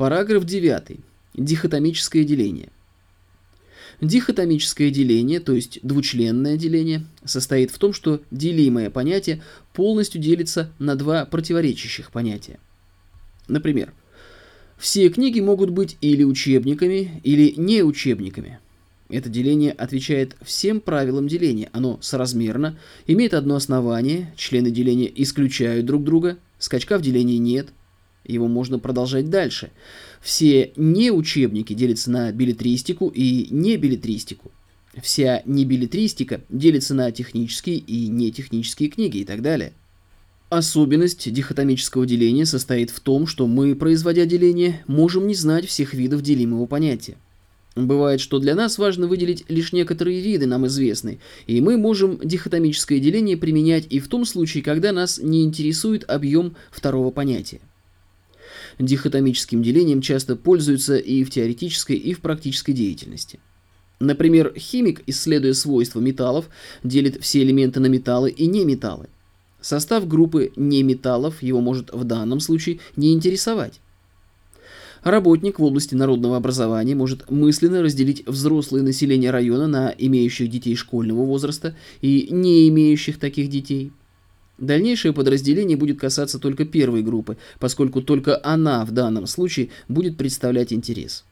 Параграф 9. Дихотомическое деление. Дихотомическое деление, то есть двучленное деление, состоит в том, что делимое понятие полностью делится на два противоречащих понятия. Например, все книги могут быть или учебниками, или не учебниками. Это деление отвечает всем правилам деления. Оно соразмерно, имеет одно основание, члены деления исключают друг друга, скачка в делении нет – его можно продолжать дальше. Все неучебники делятся на билетристику и небилетристику. Вся небилетристика делится на технические и нетехнические книги и так далее. Особенность дихотомического деления состоит в том, что мы, производя деление, можем не знать всех видов делимого понятия. Бывает, что для нас важно выделить лишь некоторые виды нам известные, и мы можем дихотомическое деление применять и в том случае, когда нас не интересует объем второго понятия. Дихотомическим делением часто пользуются и в теоретической, и в практической деятельности. Например, химик, исследуя свойства металлов, делит все элементы на металлы и неметаллы. Состав группы неметаллов его может в данном случае не интересовать. Работник в области народного образования может мысленно разделить взрослое население района на имеющих детей школьного возраста и не имеющих таких детей – Дальнейшее подразделение будет касаться только первой группы, поскольку только она в данном случае будет представлять интерес.